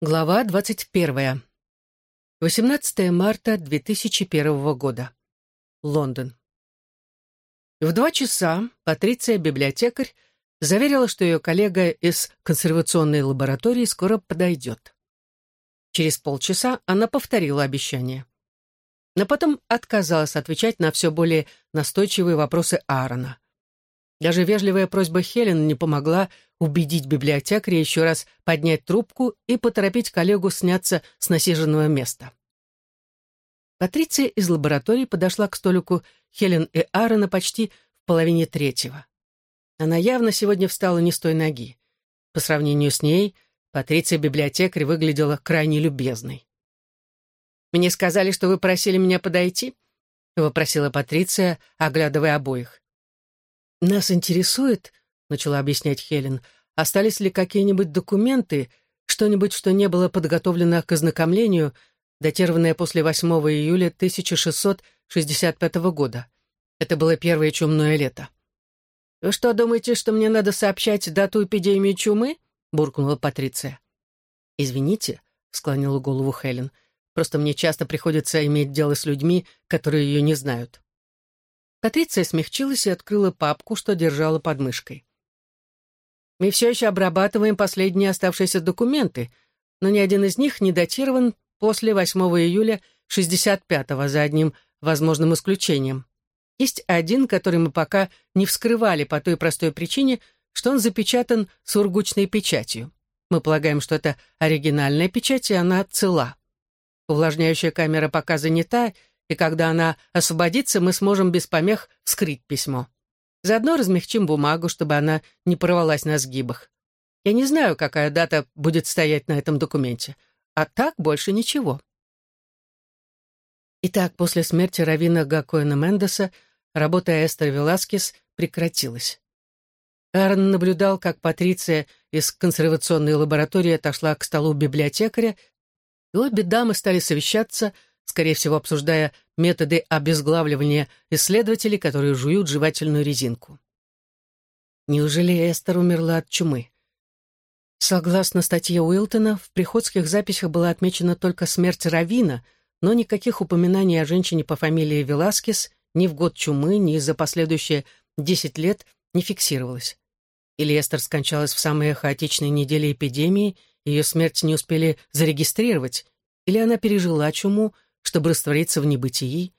Глава 21. 18 марта 2001 года. Лондон. В два часа Патриция-библиотекарь заверила, что ее коллега из консервационной лаборатории скоро подойдет. Через полчаса она повторила обещание. Но потом отказалась отвечать на все более настойчивые вопросы Аарона. Даже вежливая просьба Хелен не помогла убедить библиотекаря еще раз поднять трубку и поторопить коллегу сняться с насиженного места. Патриция из лаборатории подошла к столику Хелен и Аарона почти в половине третьего. Она явно сегодня встала не с той ноги. По сравнению с ней, Патриция-библиотекарь выглядела крайне любезной. «Мне сказали, что вы просили меня подойти?» — вопросила Патриция, оглядывая обоих. «Нас интересует, — начала объяснять Хелен, — остались ли какие-нибудь документы, что-нибудь, что не было подготовлено к ознакомлению, датированное после 8 июля 1665 года. Это было первое чумное лето. «Вы что, думаете, что мне надо сообщать дату эпидемии чумы?» — буркнула Патриция. «Извините», — склонила голову Хелен, — «просто мне часто приходится иметь дело с людьми, которые ее не знают». Патриция смягчилась и открыла папку, что держала под мышкой. «Мы все еще обрабатываем последние оставшиеся документы, но ни один из них не датирован после 8 июля 65-го, за одним возможным исключением. Есть один, который мы пока не вскрывали по той простой причине, что он запечатан сургучной печатью. Мы полагаем, что это оригинальная печать, и она цела. Увлажняющая камера пока занята, и когда она освободится, мы сможем без помех вскрыть письмо. Заодно размягчим бумагу, чтобы она не порвалась на сгибах. Я не знаю, какая дата будет стоять на этом документе. А так больше ничего. Итак, после смерти Равина Гакоэна Мендеса работа Эстер Веласкес прекратилась. Аарон наблюдал, как Патриция из консервационной лаборатории отошла к столу библиотекаря, и обе дамы стали совещаться — скорее всего, обсуждая методы обезглавливания исследователей, которые жуют жевательную резинку. Неужели Эстер умерла от чумы? Согласно статье Уилтона, в приходских записях была отмечена только смерть Равина, но никаких упоминаний о женщине по фамилии Веласкес ни в год чумы, ни за последующие десять лет не фиксировалось. Или Эстер скончалась в самые хаотичные недели эпидемии, ее смерть не успели зарегистрировать, или она пережила чуму, чтобы раствориться в небытии,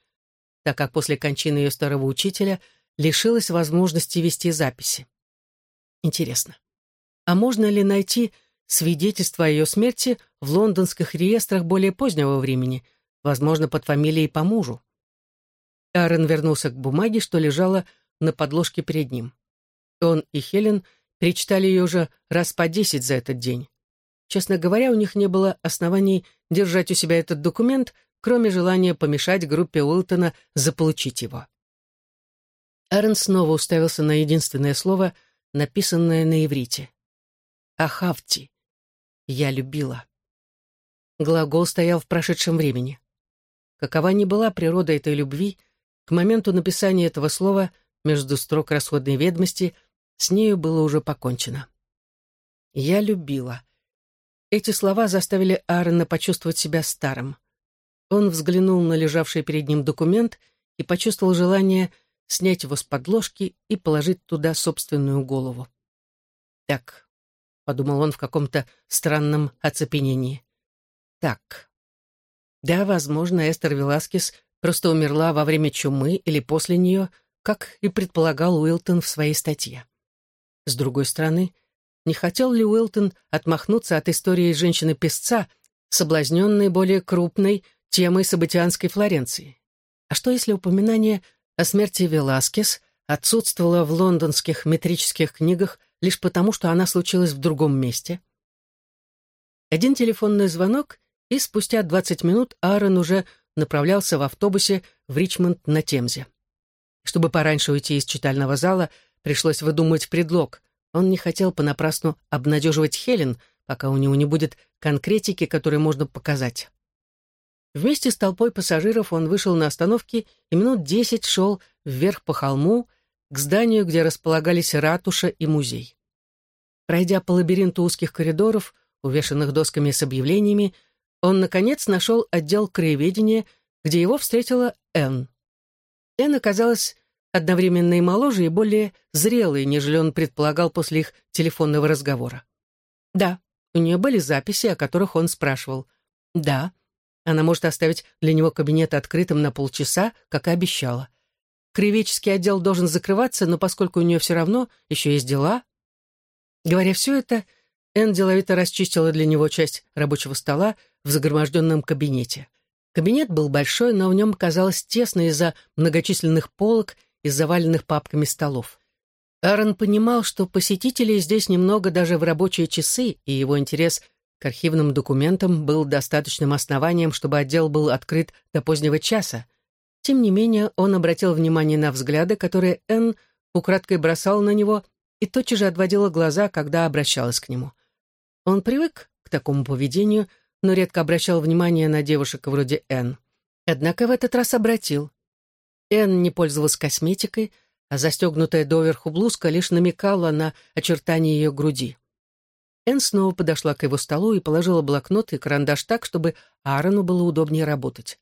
так как после кончины ее старого учителя лишилась возможности вести записи. Интересно, а можно ли найти свидетельство о ее смерти в лондонских реестрах более позднего времени, возможно, под фамилией по мужу? Аарон вернулся к бумаге, что лежала на подложке перед ним. Он и Хелен перечитали ее уже раз по десять за этот день. Честно говоря, у них не было оснований держать у себя этот документ, кроме желания помешать группе Уилтона заполучить его. Аарон снова уставился на единственное слово, написанное на иврите. «Ахавти» — «я любила». Глагол стоял в прошедшем времени. Какова ни была природа этой любви, к моменту написания этого слова между строк расходной ведомости с нею было уже покончено. «Я любила». Эти слова заставили Аарона почувствовать себя старым — он взглянул на лежавший перед ним документ и почувствовал желание снять его с подложки и положить туда собственную голову. «Так», — подумал он в каком-то странном оцепенении. «Так. Да, возможно, Эстер Веласкес просто умерла во время чумы или после нее, как и предполагал Уилтон в своей статье. С другой стороны, не хотел ли Уилтон отмахнуться от истории женщины-песца, соблазненной более крупной, темой событианской Флоренции. А что если упоминание о смерти Веласкес отсутствовало в лондонских метрических книгах лишь потому, что она случилась в другом месте? Один телефонный звонок, и спустя 20 минут Аарон уже направлялся в автобусе в Ричмонд на Темзе. Чтобы пораньше уйти из читального зала, пришлось выдумывать предлог. Он не хотел понапрасну обнадеживать Хелен, пока у него не будет конкретики, которую можно показать. Вместе с толпой пассажиров он вышел на остановке и минут десять шел вверх по холму к зданию, где располагались ратуша и музей. Пройдя по лабиринту узких коридоров, увешанных досками с объявлениями, он, наконец, нашел отдел краеведения, где его встретила Энн. Энн оказалась одновременно и моложе, и более зрелой, нежели он предполагал после их телефонного разговора. Да, у нее были записи, о которых он спрашивал. Да, она может оставить для него кабинет открытым на полчаса, как и обещала. Краеведческий отдел должен закрываться, но поскольку у нее все равно еще есть дела... Говоря все это, Энн деловито расчистила для него часть рабочего стола в загроможденном кабинете. Кабинет был большой, но в нем казалось тесно из-за многочисленных полок и заваленных папками столов. Аарон понимал, что посетителей здесь немного даже в рабочие часы, и его интерес к архивным документам был достаточным основанием, чтобы отдел был открыт до позднего часа. Тем не менее, он обратил внимание на взгляды, которые Энн украдкой бросал на него и тотчас же отводила глаза, когда обращалась к нему. Он привык к такому поведению, но редко обращал внимание на девушек вроде Энн. Однако в этот раз обратил. Энн не пользовалась косметикой, а застегнутая доверху блузка лишь намекала на очертания ее груди. Энн снова подошла к его столу и положила блокнот и карандаш так, чтобы Аарону было удобнее работать.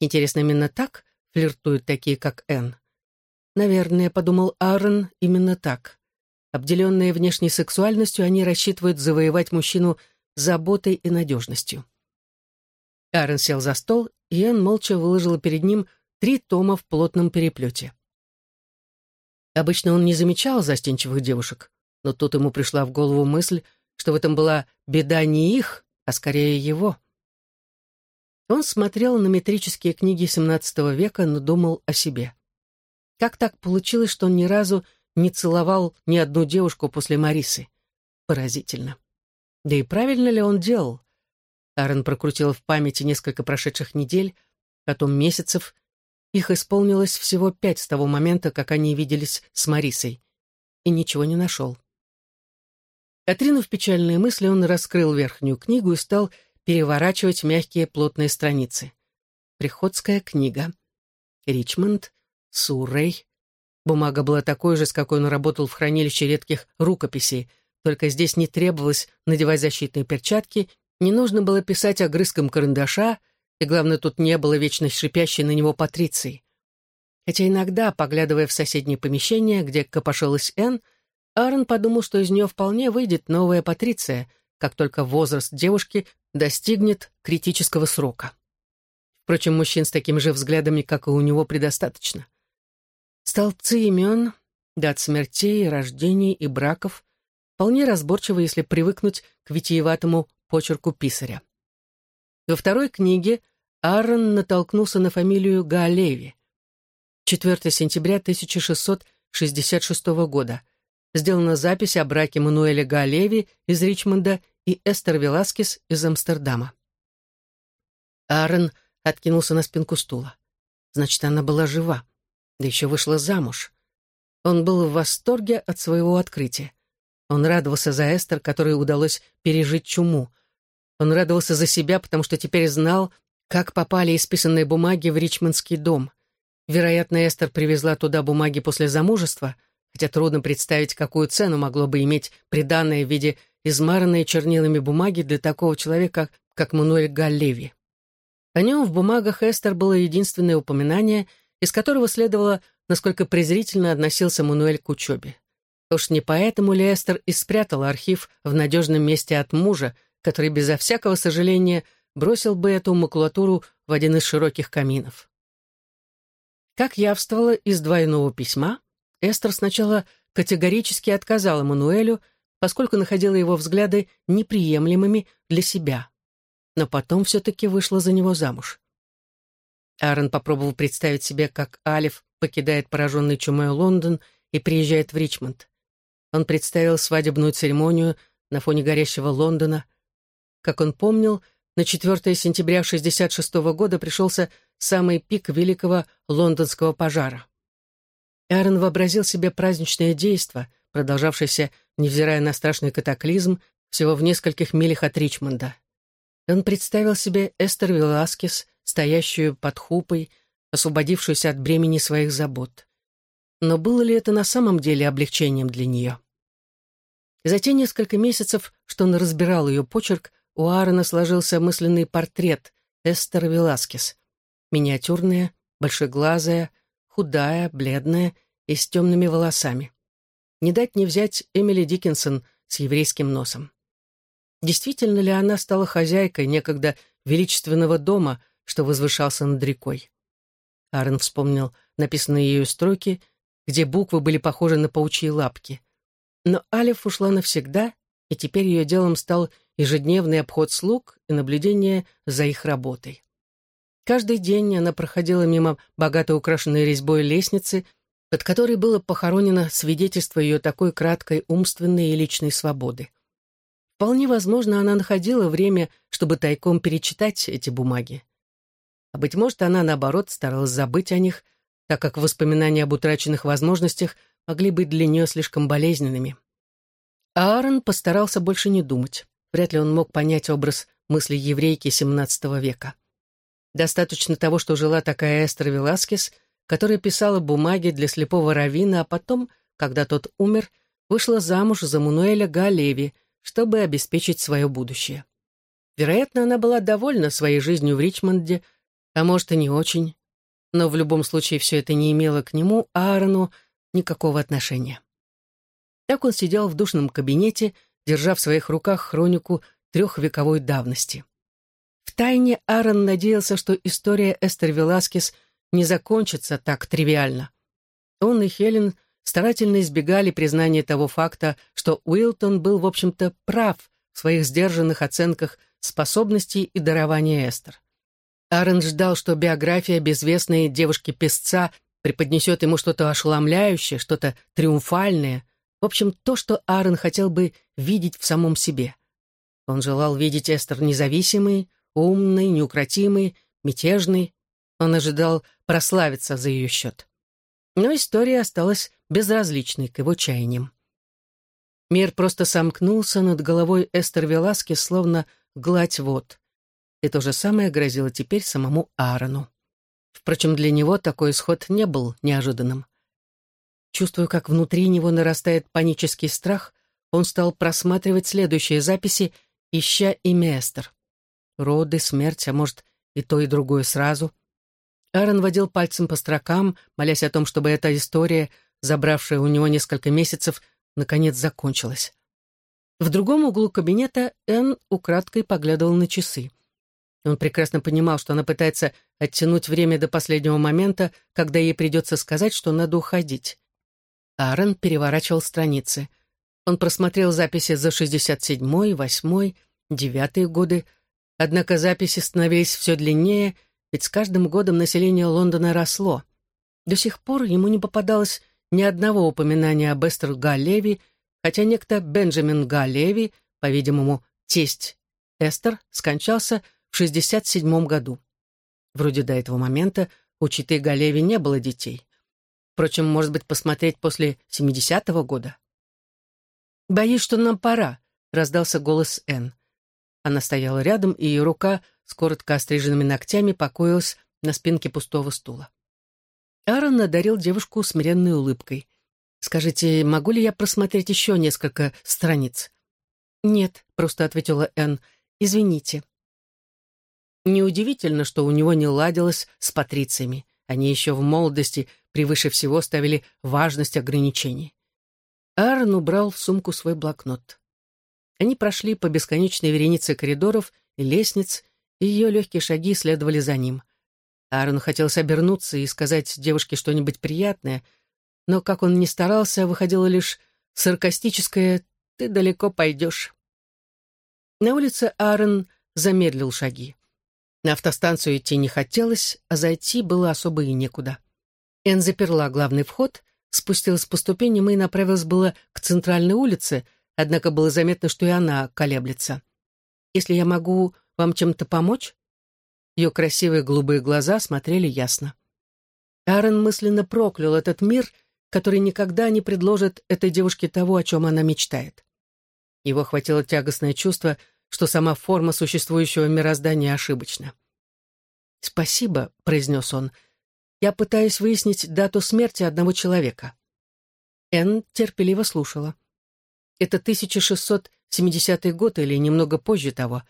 Интересно, именно так флиртуют такие, как Энн? Наверное, подумал Аарон, именно так. Обделенные внешней сексуальностью, они рассчитывают завоевать мужчину заботой и надежностью. Аарон сел за стол, и Энн молча выложила перед ним три тома в плотном переплете. Обычно он не замечал застенчивых девушек, но тут ему пришла в голову мысль, что в этом была беда не их, а скорее его. Он смотрел на метрические книги XVII века, но думал о себе. Как так получилось, что он ни разу не целовал ни одну девушку после Марисы? Поразительно. Да и правильно ли он делал? Аарон прокрутил в памяти несколько прошедших недель, потом месяцев, их исполнилось всего пять с того момента, как они виделись с Марисой, и ничего не нашел. Отринув печальные мысли, он раскрыл верхнюю книгу и стал переворачивать мягкие плотные страницы. Приходская книга. Ричмонд, Суррей. Бумага была такой же, с какой он работал в хранилище редких рукописей, только здесь не требовалось надевать защитные перчатки, не нужно было писать огрызком карандаша, и, главное, тут не было вечно шипящей на него Патриции. Хотя иногда, поглядывая в соседнее помещение, где копошилась Энн, Аарон подумал, что из нее вполне выйдет новая Патриция, как только возраст девушки достигнет критического срока. Впрочем, мужчин с такими же взглядами, как и у него, предостаточно. Столбцы имен, дат смертей, рождений и браков вполне разборчиво, если привыкнуть к витиеватому почерку писаря. Во второй книге Аарон натолкнулся на фамилию Гаалеви. 4 сентября 1666 года. Сделана запись о браке Мануэля Гаалеви из Ричмонда и Эстер Веласкес из Амстердама. Аарон откинулся на спинку стула. Значит, она была жива, да еще вышла замуж. Он был в восторге от своего открытия. Он радовался за Эстер, которой удалось пережить чуму — он радовался за себя, потому что теперь знал, как попали исписанные бумаги в Ричмондский дом. Вероятно, Эстер привезла туда бумаги после замужества, хотя трудно представить, какую цену могло бы иметь приданное в виде измаранной чернилами бумаги для такого человека, как Мануэль Галлеви. О нем в бумагах Эстер было единственное упоминание, из которого следовало, насколько презрительно относился Мануэль к учебе. Уж не поэтому ли Эстер и спрятала архив в надежном месте от мужа, который безо всякого сожаления бросил бы эту макулатуру в один из широких каминов. Как явствовало из двойного письма, Эстер сначала категорически отказала Мануэлю, поскольку находила его взгляды неприемлемыми для себя, но потом все-таки вышла за него замуж. Аарон попробовал представить себе, как Алиф покидает пораженный чумой Лондон и приезжает в Ричмонд. Он представил свадебную церемонию на фоне горящего Лондона — как он помнил, на 4 сентября 1966 года пришелся самый пик великого лондонского пожара. Аарон вообразил себе праздничное действо, продолжавшееся, невзирая на страшный катаклизм, всего в нескольких милях от Ричмонда. Он представил себе Эстер Веласкес, стоящую под хупой, освободившуюся от бремени своих забот. Но было ли это на самом деле облегчением для нее? За те несколько месяцев, что он разбирал ее почерк, у Аарона сложился мысленный портрет Эстер Веласкес. Миниатюрная, большеглазая, худая, бледная и с темными волосами. Не дать не взять Эмили Диккенсон с еврейским носом. Действительно ли она стала хозяйкой некогда величественного дома, что возвышался над рекой? Аарон вспомнил написанные ею строки, где буквы были похожи на паучьи лапки. Но Алиф ушла навсегда, и теперь ее делом стал ежедневный обход слуг и наблюдение за их работой. Каждый день она проходила мимо богато украшенной резьбой лестницы, под которой было похоронено свидетельство ее такой краткой умственной и личной свободы. Вполне возможно, она находила время, чтобы тайком перечитать эти бумаги. А быть может, она, наоборот, старалась забыть о них, так как воспоминания об утраченных возможностях могли быть для нее слишком болезненными. А Аарон постарался больше не думать. Вряд ли он мог понять образ мысли еврейки XVII века. Достаточно того, что жила такая Эстер Веласкес, которая писала бумаги для слепого равина, а потом, когда тот умер, вышла замуж за Мануэля Галеви, чтобы обеспечить свое будущее. Вероятно, она была довольна своей жизнью в Ричмонде, а может и не очень, но в любом случае все это не имело к нему, Аарону, никакого отношения. Так он сидел в душном кабинете, держа в своих руках хронику трехвековой давности. Втайне Аарон надеялся, что история Эстер Веласкес не закончится так тривиально. Он и Хелен старательно избегали признания того факта, что Уилтон был, в общем-то, прав в своих сдержанных оценках способностей и дарования Эстер. Аарон ждал, что биография безвестной девушки-песца преподнесет ему что-то ошеломляющее, что-то триумфальное, в общем, то, что Аарон хотел бы видеть в самом себе. Он желал видеть Эстер независимой, умный, неукротимый, мятежный. Он ожидал прославиться за ее счет. Но история осталась безразличной к его чаяниям. Мир просто сомкнулся над головой Эстер Веласки, словно гладь вод. И то же самое грозило теперь самому Аарону. Впрочем, для него такой исход не был неожиданным. Чувствуя, как внутри него нарастает панический страх, он стал просматривать следующие записи, ища имя Эстер роды, смерть, а может, и то, и другое сразу. Аарон водил пальцем по строкам, молясь о том, чтобы эта история, забравшая у него несколько месяцев, наконец закончилась. В другом углу кабинета Энн украдкой поглядывал на часы. Он прекрасно понимал, что она пытается оттянуть время до последнего момента, когда ей придется сказать, что надо уходить. Аарон переворачивал страницы. Он просмотрел записи за 67-й, 8-й, 9 годы, Однако записи становились все длиннее, ведь с каждым годом население Лондона росло. До сих пор ему не попадалось ни одного упоминания об Эстер Галлеви, хотя некто Бенджамин Галлеви, по-видимому, тесть Эстер, скончался в 67 году. Вроде до этого момента у Читы Галеви не было детей. Впрочем, может быть, посмотреть после 70-го года. «Боюсь, что нам пора», — раздался голос Энн. Она стояла рядом, и ее рука с коротко остриженными ногтями покоилась на спинке пустого стула. Аарон одарил девушку смиренной улыбкой. «Скажите, могу ли я просмотреть еще несколько страниц?» «Нет», — просто ответила Энн. «Извините». Неудивительно, что у него не ладилось с патрициями. Они еще в молодости превыше всего ставили важность ограничений. Аарон убрал в сумку свой блокнот. Они прошли по бесконечной веренице коридоров и лестниц, и ее легкие шаги следовали за ним. Аарон хотел обернуться и сказать девушке что-нибудь приятное, но, как он ни старался, выходило лишь саркастическое «ты далеко пойдешь». На улице Аарон замедлил шаги. На автостанцию идти не хотелось, а зайти было особо и некуда. Эн заперла главный вход, спустилась по ступеням и направилась было к центральной улице — однако было заметно, что и она колеблется. «Если я могу вам чем-то помочь?» Ее красивые голубые глаза смотрели ясно. Аарон мысленно проклял этот мир, который никогда не предложит этой девушке того, о чем она мечтает. Его хватило тягостное чувство, что сама форма существующего мироздания ошибочна. «Спасибо», — произнес он. «Я пытаюсь выяснить дату смерти одного человека». Энн терпеливо слушала. Это 1670 год или немного позже того.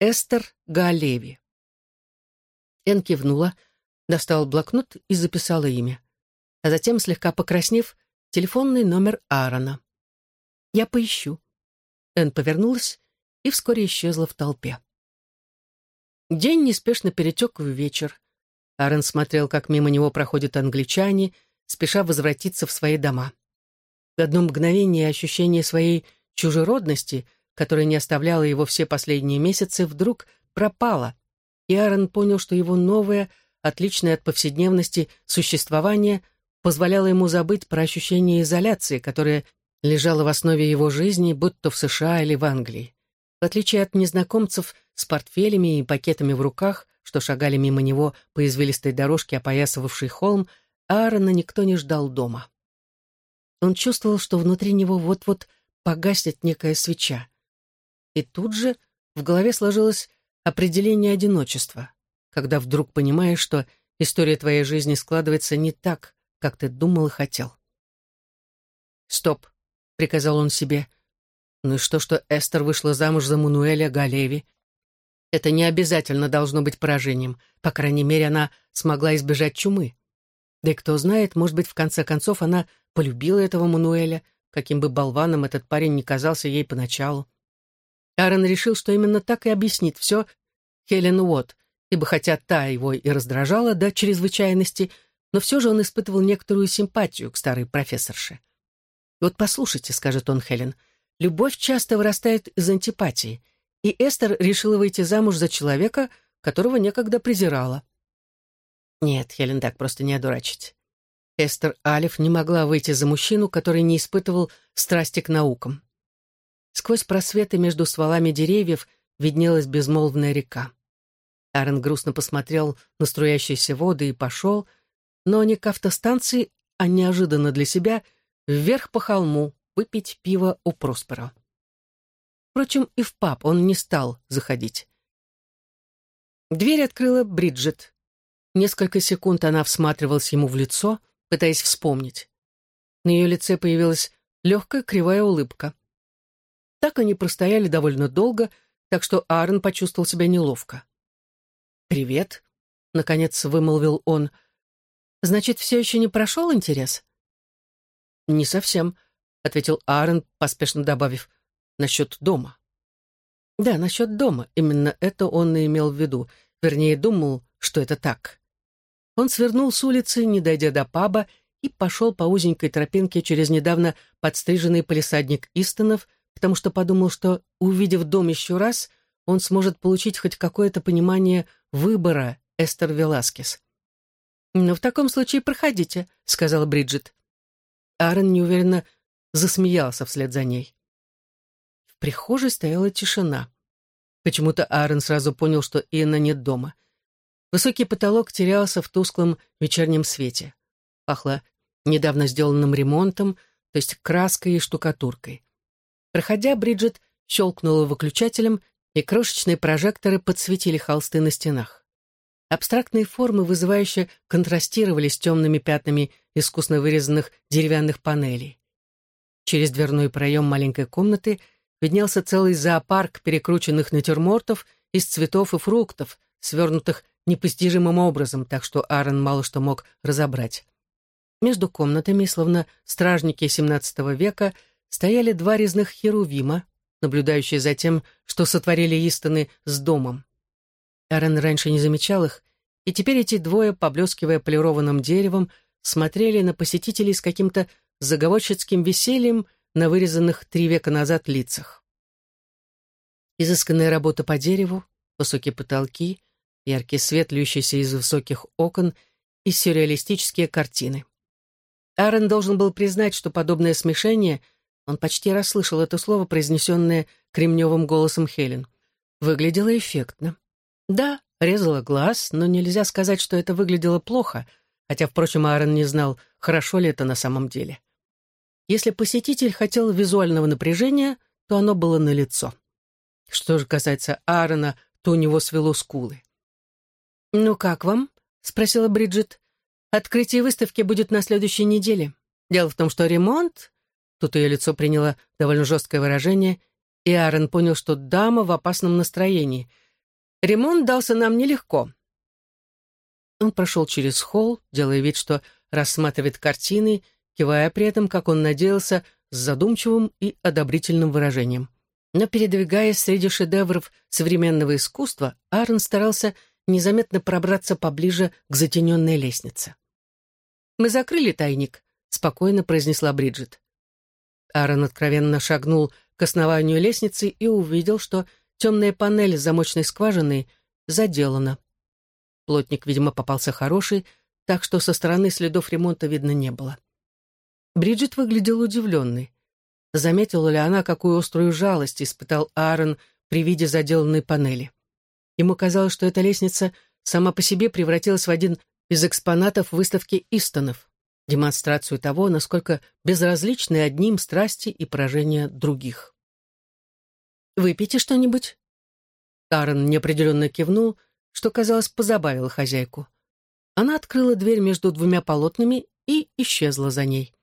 Эстер Гаалеви. Эн кивнула, достала блокнот и записала имя. А затем, слегка покраснев, телефонный номер Аарона. «Я поищу». Эн повернулась и вскоре исчезла в толпе. День неспешно перетек в вечер. Аарон смотрел, как мимо него проходят англичане, спеша возвратиться в свои дома. В одно мгновение ощущение своей чужеродности, которое не оставляло его все последние месяцы, вдруг пропало, и Аарон понял, что его новое, отличное от повседневности существование позволяло ему забыть про ощущение изоляции, которое лежало в основе его жизни, будто в США или в Англии. В отличие от незнакомцев с портфелями и пакетами в руках, что шагали мимо него по извилистой дорожке, опоясывавшей холм, Аарона никто не ждал дома. Он чувствовал, что внутри него вот-вот погаснет некая свеча. И тут же в голове сложилось определение одиночества, когда вдруг понимаешь, что история твоей жизни складывается не так, как ты думал и хотел. «Стоп», — приказал он себе. «Ну и что, что Эстер вышла замуж за Мануэля Галеви? Это не обязательно должно быть поражением. По крайней мере, она смогла избежать чумы. Да и кто знает, может быть, в конце концов она полюбила этого Мануэля, каким бы болваном этот парень ни казался ей поначалу. Аарон решил, что именно так и объяснит все Хелен Уотт, ибо хотя та его и раздражала до чрезвычайности, но все же он испытывал некоторую симпатию к старой профессорше. «Вот послушайте», — скажет он Хелен, — «любовь часто вырастает из антипатии, и Эстер решила выйти замуж за человека, которого некогда презирала». Нет, Хелен так просто не одурачить. Эстер Алиф не могла выйти за мужчину, который не испытывал страсти к наукам. Сквозь просветы между стволами деревьев виднелась безмолвная река. Аарон грустно посмотрел на струящиеся воды и пошел, но не к автостанции, а неожиданно для себя, вверх по холму, выпить пиво у Проспера. Впрочем, и в паб он не стал заходить. Дверь открыла Бриджит. Несколько секунд она всматривалась ему в лицо, пытаясь вспомнить. На ее лице появилась легкая кривая улыбка. Так они простояли довольно долго, так что Аарон почувствовал себя неловко. «Привет», — наконец вымолвил он. «Значит, все еще не прошел интерес?» «Не совсем», — ответил Аарон, поспешно добавив, «насчет дома». Да, насчет дома. Именно это он и имел в виду. Вернее, думал, что это так. Он свернул с улицы, не дойдя до паба, и пошел по узенькой тропинке через недавно подстриженный полисадник Истонов, потому что подумал, что, увидев дом еще раз, он сможет получить хоть какое-то понимание выбора Эстер Веласкес. «Ну, в таком случае проходите», — сказала Бриджит. Аарон неуверенно засмеялся вслед за ней. В прихожей стояла тишина. Почему-то Аарон сразу понял, что Инна нет дома. Высокий потолок терялся в тусклом вечернем свете. Пахло недавно сделанным ремонтом, то есть краской и штукатуркой. Проходя, Бриджит щелкнула выключателем, и крошечные прожекторы подсветили холсты на стенах. Абстрактные формы вызывающе контрастировали с темными пятнами искусно вырезанных деревянных панелей. Через дверной проем маленькой комнаты виднелся целый зоопарк перекрученных натюрмортов из цветов и фруктов, свернутых непостижимым образом, так что Аарон мало что мог разобрать. Между комнатами, словно стражники XVII века, стояли два резных херувима, наблюдающие за тем, что сотворили Истоны с домом. Аарон раньше не замечал их, и теперь эти двое, поблескивая полированным деревом, смотрели на посетителей с каким-то заговорщицким весельем на вырезанных три века назад лицах. Изысканная работа по дереву, высокие потолки, яркий свет, льющийся из высоких окон и сюрреалистические картины. Аарон должен был признать, что подобное смешение — он почти расслышал это слово, произнесенное кремневым голосом Хелен. Выглядело эффектно. Да, резало глаз, но нельзя сказать, что это выглядело плохо, хотя, впрочем, Аарон не знал, хорошо ли это на самом деле. Если посетитель хотел визуального напряжения, то оно было налицо. Что же касается Аарона, то у него свело скулы. «Ну как вам?» — спросила Бриджит. «Открытие выставки будет на следующей неделе. Дело в том, что ремонт Тут ее лицо приняло довольно жесткое выражение, и Аарон понял, что дама в опасном настроении. Ремонт дался нам нелегко. Он прошел через холл, делая вид, что рассматривает картины, кивая при этом, как он надеялся, с задумчивым и одобрительным выражением. Но передвигаясь среди шедевров современного искусства, Аарон старался незаметно пробраться поближе к затененной лестнице. «Мы закрыли тайник», — спокойно произнесла Бриджит. Аарон откровенно шагнул к основанию лестницы и увидел, что темная панель замочной скважины заделана. Плотник, видимо, попался хороший, так что со стороны следов ремонта видно не было. Бриджит выглядела удивленной. Заметила ли она, какую острую жалость испытал Аарон при виде заделанной панели? Ему казалось, что эта лестница сама по себе превратилась в один из экспонатов выставки Истонов, демонстрацию того, насколько безразличны одним страсти и поражения других. «Выпейте что-нибудь?» Аарон неопределенно кивнул, что, казалось, позабавило хозяйку. Она открыла дверь между двумя полотнами и исчезла за ней.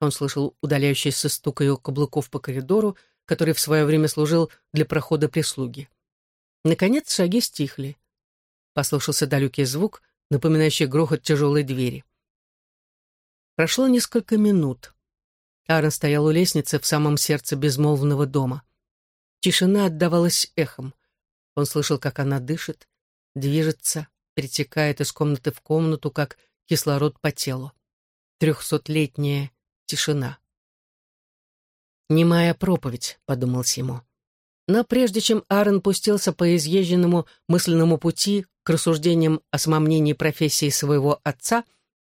Он слышал удаляющийся стук ее каблуков по коридору, который в свое время служил для прохода прислуги. Наконец шаги стихли. Послышался далекий звук, напоминающий грохот тяжелой двери. Прошло несколько минут. Аарон стоял у лестницы в самом сердце безмолвного дома. Тишина отдавалась эхом. Он слышал, как она дышит, движется, перетекает из комнаты в комнату, как кислород по телу. Трехсотлетняя тишина. «Немая проповедь», — подумал Симо. Но прежде чем Аарон пустился по изъезженному мысленному пути к рассуждениям о самомнении профессии своего отца,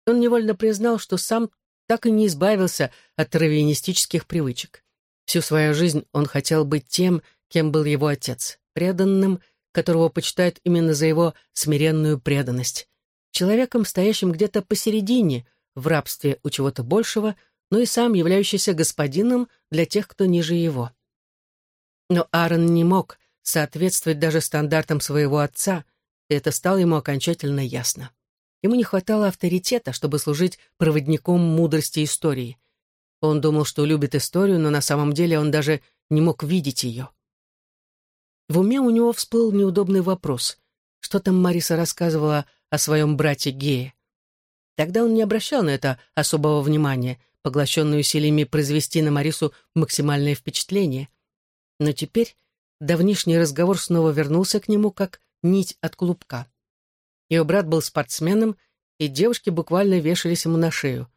он невольно признал, что сам так и не избавился от травянистических привычек. Всю свою жизнь он хотел быть тем, кем был его отец, преданным, которого почитают именно за его смиренную преданность, человеком, стоящим где-то посередине, в рабстве у чего-то большего — но и сам являющийся господином для тех, кто ниже его. Но Аарон не мог соответствовать даже стандартам своего отца, и это стало ему окончательно ясно. Ему не хватало авторитета, чтобы служить проводником мудрости истории. Он думал, что любит историю, но на самом деле он даже не мог видеть ее. В уме у него всплыл неудобный вопрос. Что там Мариса рассказывала о своем брате Гее? Тогда он не обращал на это особого внимания — поглощенный усилиями произвести на Марису максимальное впечатление. Но теперь давнишний разговор снова вернулся к нему, как нить от клубка. Ее брат был спортсменом, и девушки буквально вешались ему на шею.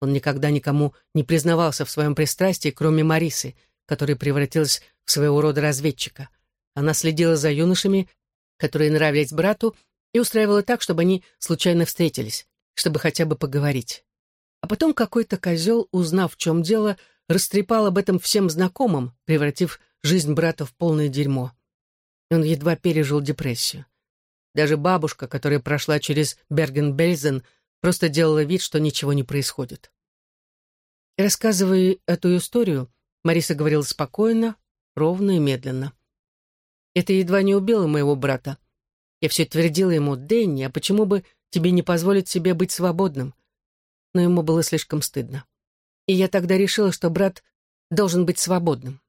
Он никогда никому не признавался в своем пристрастии, кроме Марисы, которая превратилась в своего рода разведчика. Она следила за юношами, которые нравились брату, и устраивала так, чтобы они случайно встретились, чтобы хотя бы поговорить. А потом какой-то козел, узнав, в чем дело, растрепал об этом всем знакомым, превратив жизнь брата в полное дерьмо. Он едва пережил депрессию. Даже бабушка, которая прошла через Берген-Бельзен, просто делала вид, что ничего не происходит. Рассказывая эту историю, Мариса говорила спокойно, ровно и медленно. Это едва не убило моего брата. Я все твердила ему, Дэнни, а почему бы тебе не позволить себе быть свободным? но ему было слишком стыдно. И я тогда решила, что брат должен быть свободным.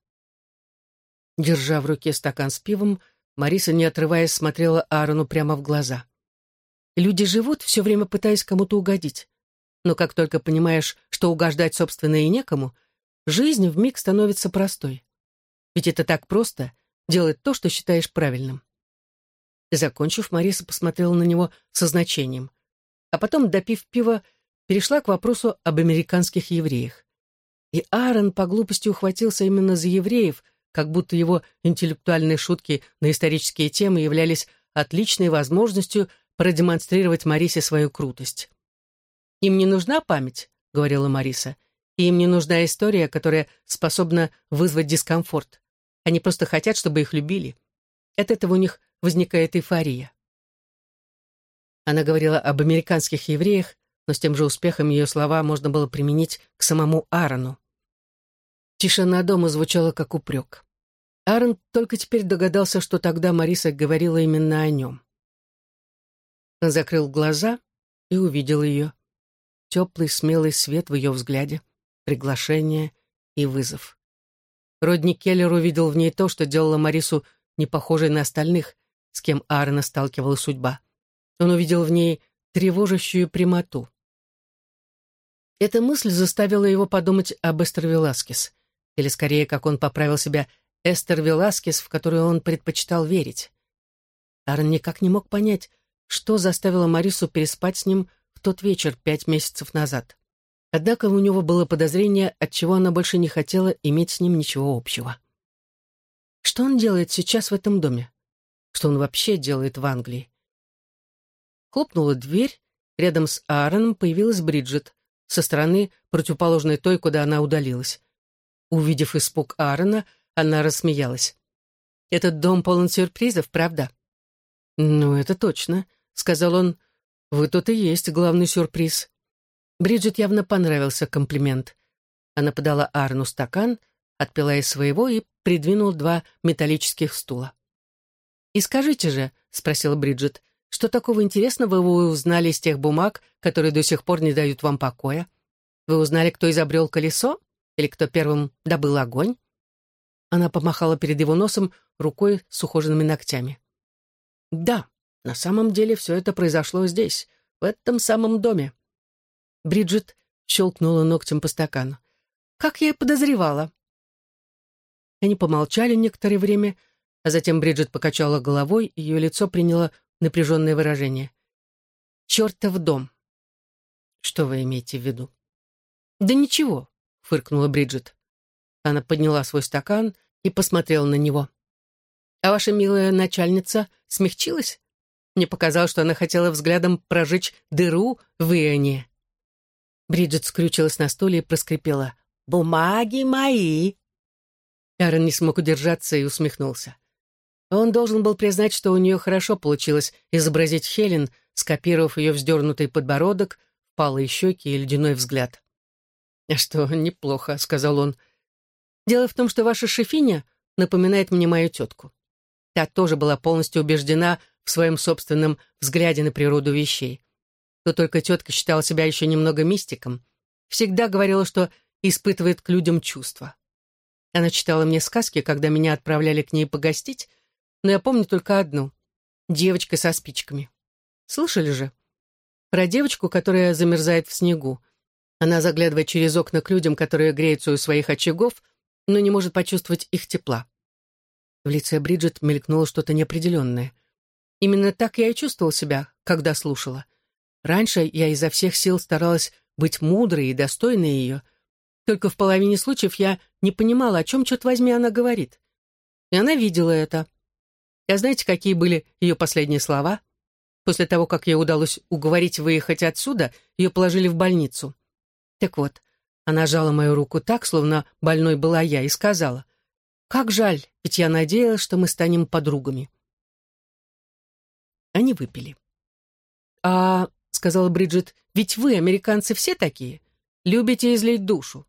Держа в руке стакан с пивом, Мариса, не отрываясь, смотрела Аарону прямо в глаза. Люди живут, все время пытаясь кому-то угодить. Но как только понимаешь, что угождать, собственно, и некому, жизнь вмиг становится простой. Ведь это так просто — делать то, что считаешь правильным. Закончив, Мариса посмотрела на него со значением. А потом, допив пива, перешла к вопросу об американских евреях. И Аарон по глупости ухватился именно за евреев, как будто его интеллектуальные шутки на исторические темы являлись отличной возможностью продемонстрировать Марисе свою крутость. «Им не нужна память», — говорила Мариса, «и им не нужна история, которая способна вызвать дискомфорт. Они просто хотят, чтобы их любили. От этого у них возникает эйфория». Она говорила об американских евреях, но с тем же успехом ее слова можно было применить к самому Аарону. Тишина дома звучала как упрек. Аарон только теперь догадался, что тогда Мариса говорила именно о нем. Он закрыл глаза и увидел ее. Теплый, смелый свет в ее взгляде, приглашение, и вызов. Родни Келлер увидел в ней то, что делало Марису не похожей на остальных, с кем Аарона сталкивала судьба. Он увидел в ней тревожащую прямоту. Эта мысль заставила его подумать об Эстер Веласкес, или скорее, как он поправил себя, Эстер Веласкес, в которую он предпочитал верить. Аарон никак не мог понять, что заставило Марису переспать с ним в тот вечер пять месяцев назад. Однако у него было подозрение, от чего она больше не хотела иметь с ним ничего общего. Что он делает сейчас в этом доме? Что он вообще делает в Англии? Хлопнула дверь, рядом с Аароном появилась Бриджит, со стороны, противоположной той, куда она удалилась. Увидев испуг Аарона, она рассмеялась. «Этот дом полон сюрпризов, правда?» «Ну, это точно», — сказал он. «Вы тут и есть главный сюрприз». Бриджит явно понравился комплимент. Она подала Арну стакан, отпила из своего и придвинула два металлических стула. «И скажите же», — спросила Бриджит, «что такого интересного вы узнали из тех бумаг, которые до сих пор не дают вам покоя? Вы узнали, кто изобрел колесо? Или кто первым добыл огонь?» Она помахала перед его носом рукой с ухоженными ногтями. Да, на самом деле все это произошло здесь, в этом самом доме. Бриджит щелкнула ногтем по стакану. Как я и подозревала. Они помолчали некоторое время, а затем Бриджит покачала головой, и ее лицо приняло напряженное выражение. «Чертов дом!» «Что вы имеете в виду?» «Да ничего», — фыркнула Бриджит. Она подняла свой стакан и посмотрела на него. А ваша милая начальница смягчилась? Мне показалось, что она хотела взглядом прожечь дыру в Ионе. Бриджит скрючилась на стуле и проскрипела. «Бумаги мои!» Аарон не смог удержаться и усмехнулся. Он должен был признать, что у нее хорошо получилось изобразить Хелен, скопировав ее вздернутый подбородок, палые щеки и ледяной взгляд. «А что, неплохо», — сказал он. «Дело в том, что ваша шефиня напоминает мне мою тетку. Та тоже была полностью убеждена в своем собственном взгляде на природу вещей. Но только тетка считала себя еще немного мистиком. Всегда говорила, что испытывает к людям чувства. Она читала мне сказки, когда меня отправляли к ней погостить, но я помню только одну — «Девочка со спичками». Слышали же? Про девочку, которая замерзает в снегу. Она заглядывает через окна к людям, которые греются у своих очагов, но не может почувствовать их тепла. В лице Бриджит мелькнуло что-то неопределенное. Именно так я и чувствовал себя, когда слушала. Раньше я изо всех сил старалась быть мудрой и достойной ее. Только в половине случаев я не понимала, о чем, черт возьми, она говорит. И она видела это. А знаете, какие были ее последние слова? После того, как ей удалось уговорить выехать отсюда, ее положили в больницу. Так вот, она жала мою руку так, словно больной была я, и сказала, как жаль, ведь я надеялась, что мы станем подругами. Они выпили. «А, — сказала Бриджит, — ведь вы, американцы, все такие. Любите излить душу.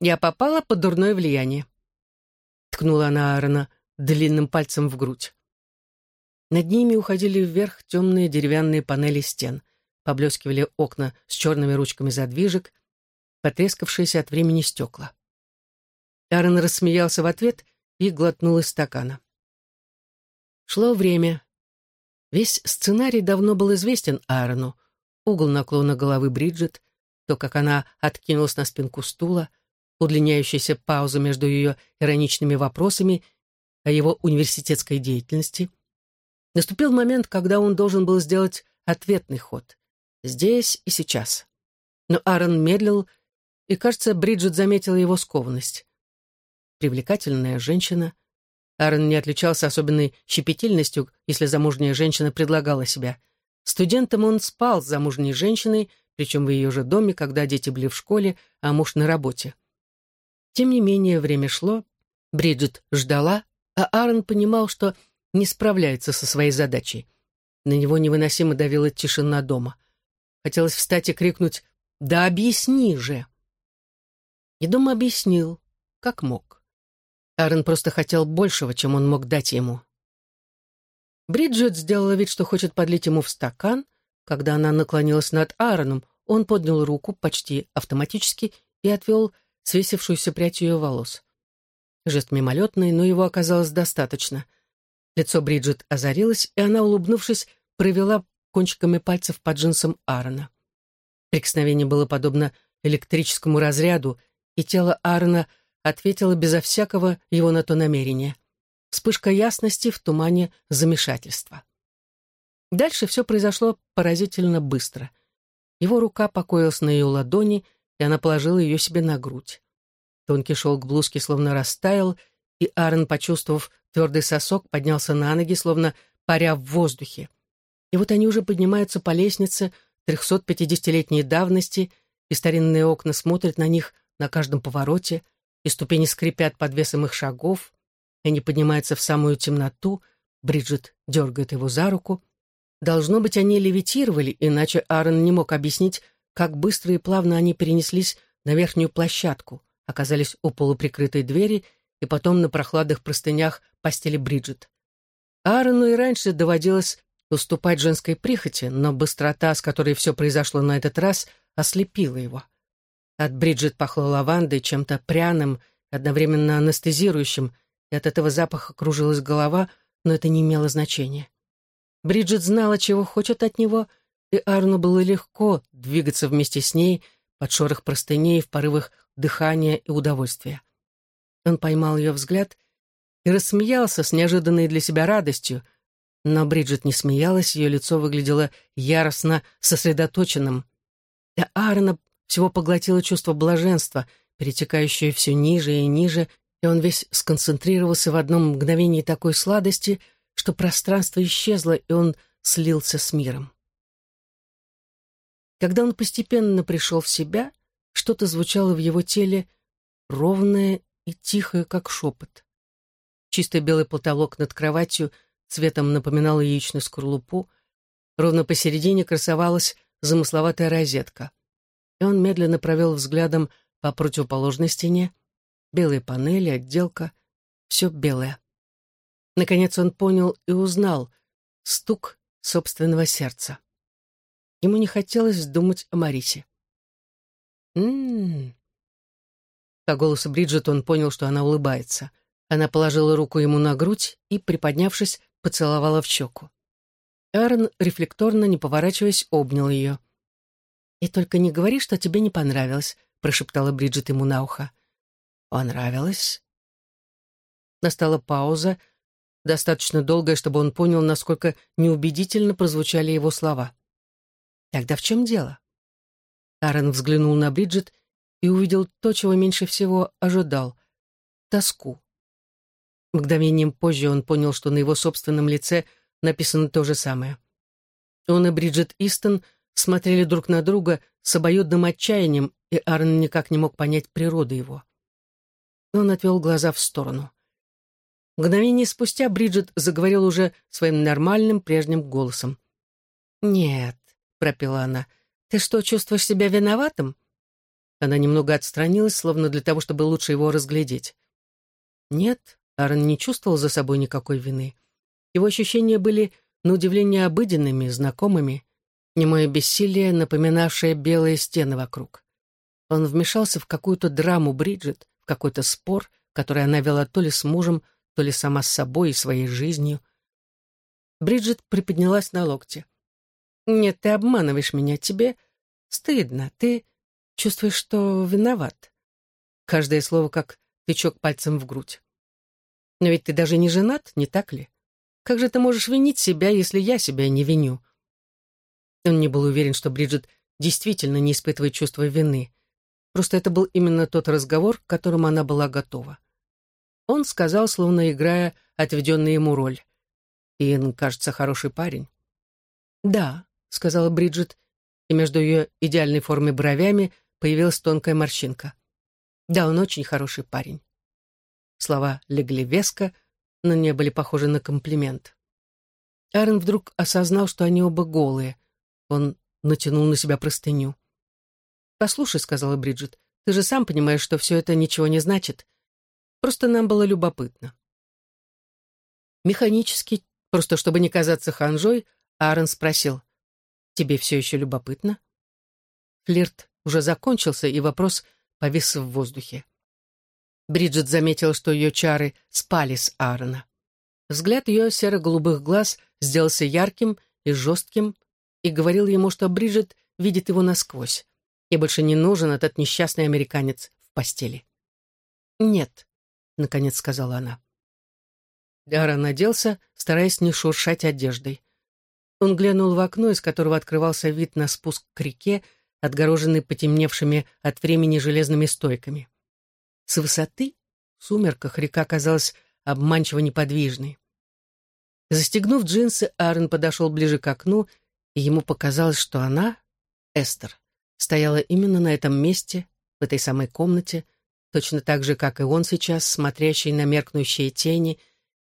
Я попала под дурное влияние». Ткнула она Аарона длинным пальцем в грудь. Над ними уходили вверх темные деревянные панели стен, поблескивали окна с черными ручками задвижек, потрескавшиеся от времени стекла. Аарон рассмеялся в ответ и глотнул из стакана. Шло время. Весь сценарий давно был известен Аарону. Угол наклона головы Бриджит, то, как она откинулась на спинку стула, удлиняющаяся пауза между ее ироничными вопросами о его университетской деятельности. Наступил момент, когда он должен был сделать ответный ход. Здесь и сейчас. Но Аарон медлил, и, кажется, Бриджит заметила его скованность привлекательная женщина. Аарон не отличался особенной щепетильностью, если замужняя женщина предлагала себя. Студентом он спал с замужней женщиной, причем в ее же доме, когда дети были в школе, а муж на работе. Тем не менее, время шло, Бриджит ждала, а Аарон понимал, что не справляется со своей задачей. На него невыносимо давила тишина дома. Хотелось встать и крикнуть «Да объясни же!» И дом объяснил, как мог. Аарон просто хотел большего, чем он мог дать ему. Бриджит сделала вид, что хочет подлить ему в стакан. Когда она наклонилась над Аароном, он поднял руку почти автоматически и отвел свесившуюся прядь ее волос. Жест мимолетный, но его оказалось достаточно. Лицо Бриджит озарилось, и она, улыбнувшись, провела кончиками пальцев по джинсам Аарона. Прикосновение было подобно электрическому разряду, и тело Аарона ответило безо всякого его на то намерения. Вспышка ясности в тумане замешательства. Дальше все произошло поразительно быстро. Его рука покоилась на ее ладони, и она положила ее себе на грудь. Тонкий шелк блузки словно растаял, и Аарон, почувствовав твердый сосок, поднялся на ноги, словно паря в воздухе. И вот они уже поднимаются по лестнице 350-летней давности, и старинные окна смотрят на них на каждом повороте, и ступени скрипят под весом их шагов, и они поднимаются в самую темноту, Бриджит дергает его за руку. Должно быть, они левитировали, иначе Аарон не мог объяснить, как быстро и плавно они перенеслись на верхнюю площадку, оказались у полуприкрытой двери и потом на прохладных простынях постели Бриджит. Аарону и раньше доводилось уступать женской прихоти, но быстрота, с которой все произошло на этот раз, ослепила его. От Бриджит пахло лавандой, чем-то пряным, одновременно анестезирующим, и от этого запаха кружилась голова, но это не имело значения. Бриджит знала, чего хочет от него, и Арну было легко двигаться вместе с ней под шорох простыней в порывах дыхания и удовольствия. Он поймал ее взгляд и рассмеялся с неожиданной для себя радостью, но Бриджит не смеялась, ее лицо выглядело яростно сосредоточенным. Для Аарона всего поглотило чувство блаженства, перетекающее все ниже и ниже, и он весь сконцентрировался в одном мгновении такой сладости, что пространство исчезло, и он слился с миром. Когда он постепенно пришел в себя, что-то звучало в его теле ровное и тихое, как шепот. Чистый белый потолок над кроватью цветом напоминал яичную скорлупу, ровно посередине красовалась замысловатая розетка. Он медленно провел взглядом по противоположной стене. Белые панели, отделка, все белое. Наконец он понял и узнал стук собственного сердца. Ему не хотелось думать о Марисе. «М-м-м». По голосу Бриджит он понял, что она улыбается. Она положила руку ему на грудь и, приподнявшись, поцеловала в щеку. Аарон, рефлекторно, не поворачиваясь, обнял ее. «И только не говори, что тебе не понравилось», — прошептала Бриджит ему на ухо. «Понравилось?» Настала пауза, достаточно долгая, чтобы он понял, насколько неубедительно прозвучали его слова. «Тогда в чем дело?» Аарон взглянул на Бриджит и увидел то, чего меньше всего ожидал — тоску. Мгновением позже он понял, что на его собственном лице написано то же самое. Он и Бриджит Истон смотрели друг на друга с обоюдным отчаянием, и Аарон никак не мог понять природы его. Он отвел глаза в сторону. Мгновение спустя Бриджит заговорил уже своим нормальным прежним голосом. «Нет», — пропела она, — «ты что, чувствуешь себя виноватым?» Она немного отстранилась, словно для того, чтобы лучше его разглядеть. «Нет», Аарон не чувствовал за собой никакой вины. Его ощущения были, на удивление, обыденными, знакомыми, немое бессилие, напоминавшее белые стены вокруг. Он вмешался в какую-то драму Бриджит, в какой-то спор, который она вела то ли с мужем, то ли сама с собой и своей жизнью. Бриджит приподнялась на локте. «Нет, ты обманываешь меня. Тебе стыдно. Ты чувствуешь, что виноват». Каждое слово как тычок пальцем в грудь. Но ведь ты даже не женат, не так ли? Как же ты можешь винить себя, если я себя не виню?» Он не был уверен, что Бриджит действительно не испытывает чувства вины. Просто это был именно тот разговор, к которому она была готова. Он сказал, словно играя отведенную ему роль. «Иэн, кажется, хороший парень». «Да», — сказала Бриджит, и между ее идеальной формой бровями появилась тонкая морщинка. «Да, он очень хороший парень». Слова легли веско, но не были похожи на комплимент. Аарон вдруг осознал, что они оба голые. Он натянул на себя простыню. «Послушай», — сказала Бриджит, — «ты же сам понимаешь, что все это ничего не значит. Просто нам было любопытно». Механически, просто чтобы не казаться ханжой, Аарон спросил, «Тебе все еще любопытно?» Флирт уже закончился, и вопрос повис в воздухе. Бриджит заметила, что ее чары спали с Аарона. Взгляд ее серо-голубых глаз сделался ярким и жестким и говорил ему, что Бриджит видит его насквозь, и больше не нужен этот несчастный американец в постели. «Нет», — наконец сказала она. Аарон наделся, стараясь не шуршать одеждой. Он глянул в окно, из которого открывался вид на спуск к реке, отгороженный потемневшими от времени железными стойками. С высоты, в сумерках, река казалась обманчиво неподвижной. Застегнув джинсы, Аарон подошел ближе к окну, и ему показалось, что она, Эстер, стояла именно на этом месте, в этой самой комнате, точно так же, как и он сейчас, смотрящий на меркнущие тени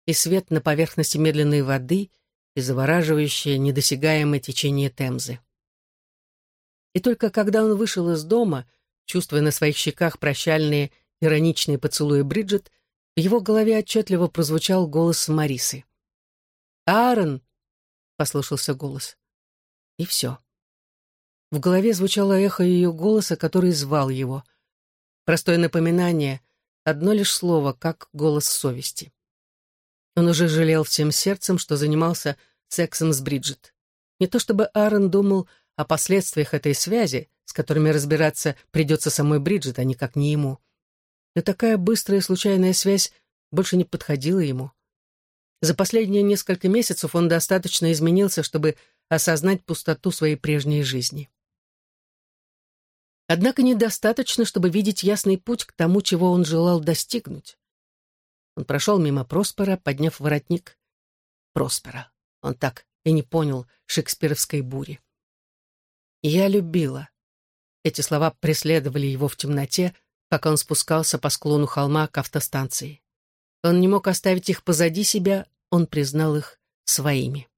и свет на поверхности медленной воды и завораживающее недосягаемое течение Темзы. И только когда он вышел из дома, чувствуя на своих щеках прощальные ироничные поцелуи Бриджит, в его голове отчетливо прозвучал голос Марисы. «Аарон!» — послышался голос. И все. В голове звучало эхо ее голоса, который звал его. Простое напоминание, одно лишь слово, как голос совести. Он уже жалел всем сердцем, что занимался сексом с Бриджит. Не то чтобы Аарон думал о последствиях этой связи, с которыми разбираться придется самой Бриджит, а никак не ему. Но такая быстрая случайная связь больше не подходила ему. За последние несколько месяцев он достаточно изменился, чтобы осознать пустоту своей прежней жизни. Однако недостаточно, чтобы видеть ясный путь к тому, чего он желал достигнуть. Он прошел мимо Проспера, подняв воротник. Проспера. Он так и не понял шекспировской бури. «Я любила». Эти слова преследовали его в темноте, пока он спускался по склону холма к автостанции. Он не мог оставить их позади себя, он признал их своими.